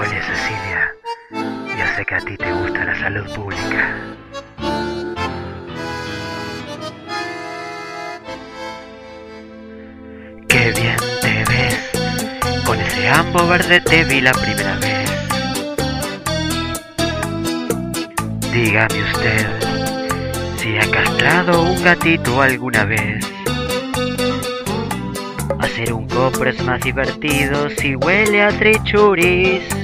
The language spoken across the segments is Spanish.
Oye Cecilia, yo sé que a ti te gusta la salud pública. Qué bien te ves, con ese ambo verde te vi la primera vez. Dígame usted, si ha castrado un gatito alguna vez. Hacer un copro es más divertido si huele a trichuris.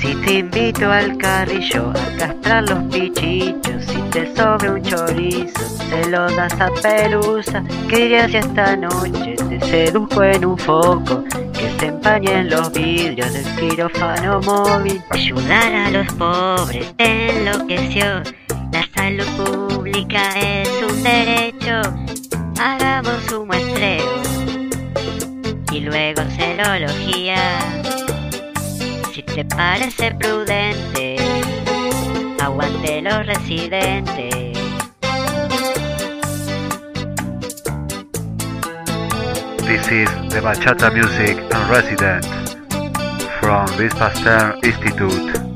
Si te invito al carrillo a castrar los pichichos, si te sobre un chorizo, se lo das a pelusa. Que dirías si esta noche te seduzco en un foco? Que se empañen los vidrios del quirófano móvil. Ayudar a los pobres te enloqueció. La salud pública es un derecho. Hagamos un muestreo y luego serología. Si te parece prudente, aguante los residentes. This is the Bachata Music and Resident from Luis Pasteur Institute.